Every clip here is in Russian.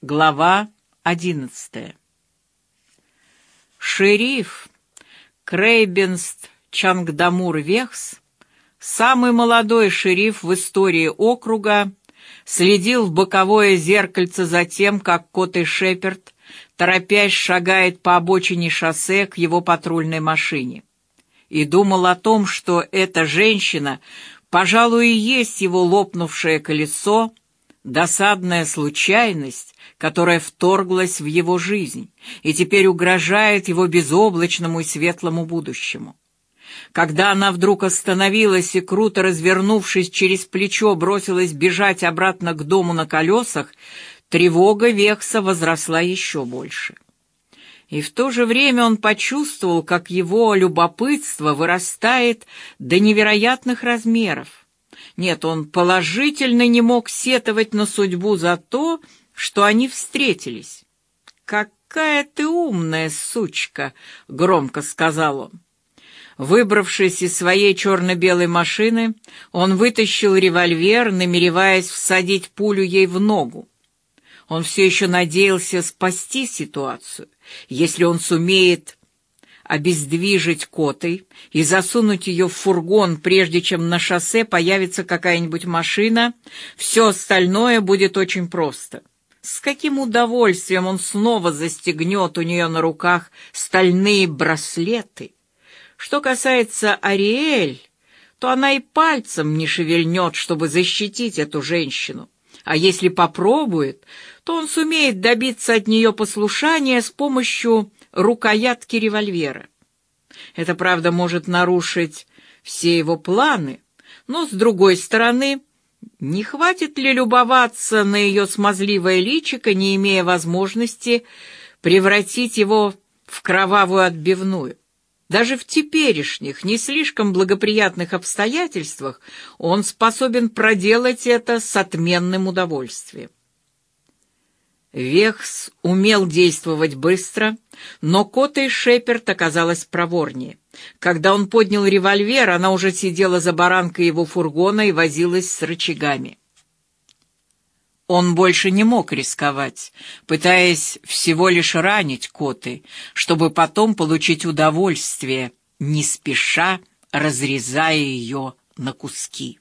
Глава одиннадцатая. Шериф Крейбенст Чангдамур Вехс, самый молодой шериф в истории округа, следил в боковое зеркальце за тем, как кот и Шеперд, торопясь, шагает по обочине шоссе к его патрульной машине. И думал о том, что эта женщина, пожалуй, и есть его лопнувшее колесо, досадная случайность, которая вторглась в его жизнь и теперь угрожает его безоблачному и светлому будущему. Когда она вдруг остановилась и, круто развернувшись через плечо, бросилась бежать обратно к дому на колесах, тревога Векса возросла еще больше. И в то же время он почувствовал, как его любопытство вырастает до невероятных размеров. Нет, он положительно не мог сетовать на судьбу за то, что они встретились. «Какая ты умная сучка!» — громко сказал он. Выбравшись из своей черно-белой машины, он вытащил револьвер, намереваясь всадить пулю ей в ногу. Он все еще надеялся спасти ситуацию, если он сумеет обездвижить котой и засунуть ее в фургон, прежде чем на шоссе появится какая-нибудь машина, все остальное будет очень просто. С каким удовольствием он снова застегнет у нее на руках стальные браслеты. Что касается Ариэль, то она и пальцем не шевельнет, чтобы защитить эту женщину. А если попробует, то он сумеет добиться от нее послушания с помощью рукоятки револьвера. Это, правда, может нарушить все его планы, но, с другой стороны, не хватит ли любоваться на ее смазливое личико, не имея возможности превратить его в кровавую отбивную? Даже в теперешних, не слишком благоприятных обстоятельствах он способен проделать это с отменным удовольствием. Вехс умел действовать быстро, но Кота и Шеперд оказалась проворнее. Когда он поднял револьвер, она уже сидела за баранкой его фургона и возилась с рычагами. Он больше не мог рисковать, пытаясь всего лишь ранить Коты, чтобы потом получить удовольствие, не спеша разрезая ее на куски.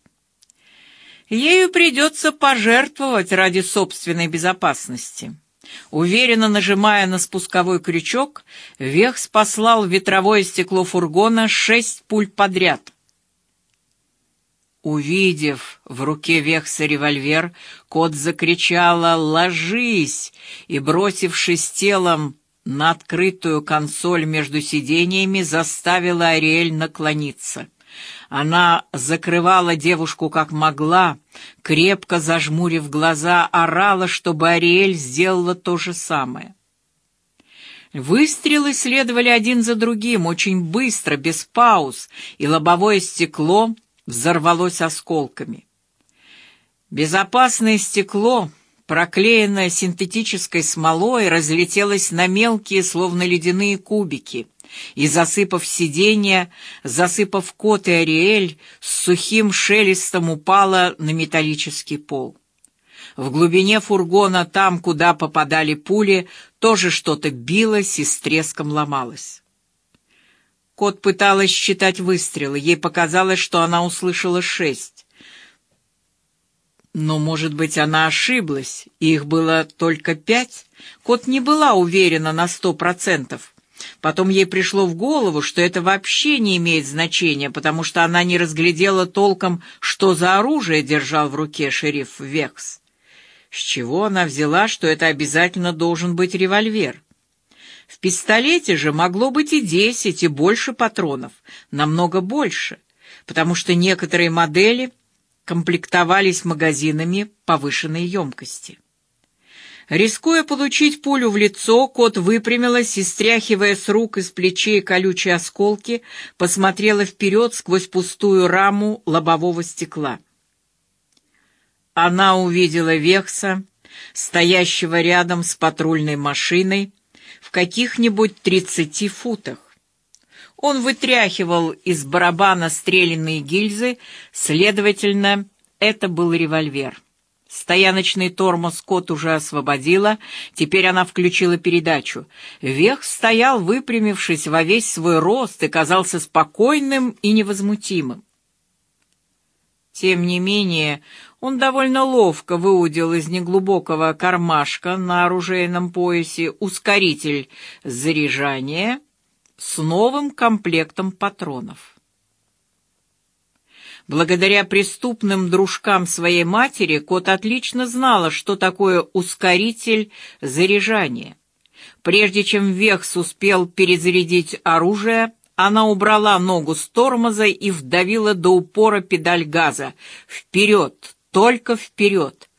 Ею придется пожертвовать ради собственной безопасности. Уверенно нажимая на спусковой крючок, Вех спаслал в ветровое стекло фургона шесть пуль подряд. Увидев в руке Вехса револьвер, кот закричала «Ложись!» и, бросившись телом на открытую консоль между сиденьями, заставила Ариэль наклониться. Она закрывала девушку как могла, крепко зажмурив глаза, орала, чтобы Ариэль сделала то же самое. Выстрелы следовали один за другим, очень быстро, без пауз, и лобовое стекло взорвалось осколками. Безопасное стекло, проклеенное синтетической смолой, разлетелось на мелкие, словно ледяные кубики — и, засыпав сиденье, засыпав кот и Ариэль, с сухим шелестом упала на металлический пол. В глубине фургона, там, куда попадали пули, тоже что-то билось и с треском ломалось. Кот пыталась считать выстрелы. Ей показалось, что она услышала шесть. Но, может быть, она ошиблась, и их было только пять? Кот не была уверена на сто процентов. Потом ей пришло в голову, что это вообще не имеет значения, потому что она не разглядела толком, что за оружие держал в руке шериф Векс. С чего она взяла, что это обязательно должен быть револьвер? В пистолете же могло быть и десять, и больше патронов, намного больше, потому что некоторые модели комплектовались магазинами повышенной емкости. Рискуя получить пулю в лицо, кот выпрямилась и, стряхивая с рук и с плечей колючие осколки, посмотрела вперед сквозь пустую раму лобового стекла. Она увидела Векса, стоящего рядом с патрульной машиной, в каких-нибудь тридцати футах. Он вытряхивал из барабана стрелянные гильзы, следовательно, это был револьвер. Стояночный тормоз кот уже освободила, теперь она включила передачу. Вех стоял, выпрямившись во весь свой рост, и казался спокойным и невозмутимым. Тем не менее, он довольно ловко выудил из неглубокого кармашка на оружейном поясе ускоритель заряжания с новым комплектом патронов. Благодаря преступным дружкам своей матери кот отлично знала, что такое ускоритель заряжания. Прежде чем Вехс успел перезарядить оружие, она убрала ногу с тормоза и вдавила до упора педаль газа. Вперед, только вперед!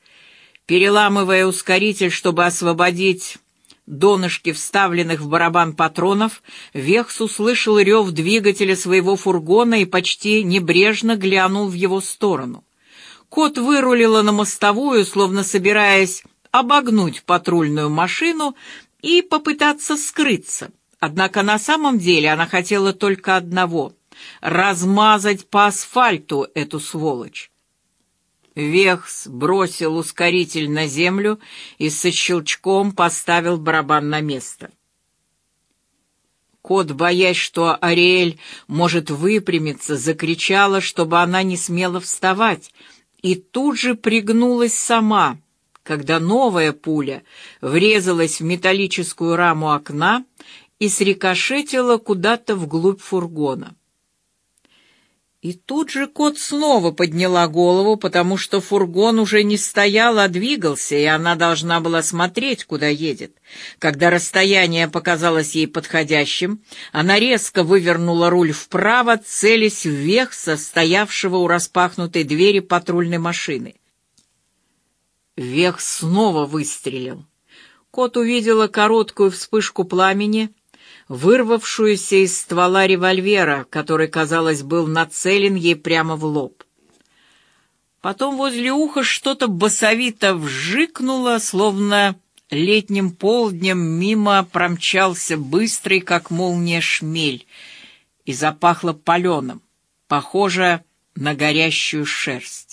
Переламывая ускоритель, чтобы освободить донышки вставленных в барабан патронов, Вехс услышал рев двигателя своего фургона и почти небрежно глянул в его сторону. Кот вырулила на мостовую, словно собираясь обогнуть патрульную машину и попытаться скрыться. Однако на самом деле она хотела только одного — размазать по асфальту эту сволочь. Вехс бросил ускоритель на землю и со щелчком поставил барабан на место. Кот, боясь, что Ариэль может выпрямиться, закричала, чтобы она не смела вставать, и тут же пригнулась сама, когда новая пуля врезалась в металлическую раму окна и срикошетила куда-то вглубь фургона. И тут же кот снова подняла голову, потому что фургон уже не стоял, а двигался, и она должна была смотреть, куда едет. Когда расстояние показалось ей подходящим, она резко вывернула руль вправо, целясь вверх состоявшего у распахнутой двери патрульной машины. Вех снова выстрелил. Кот увидела короткую вспышку пламени, вырвавшуюся из ствола револьвера, который, казалось, был нацелен ей прямо в лоб. Потом возле уха что-то басовито вжикнуло, словно летним полднем мимо промчался быстрый, как молния, шмель, и запахло паленым, похоже на горящую шерсть.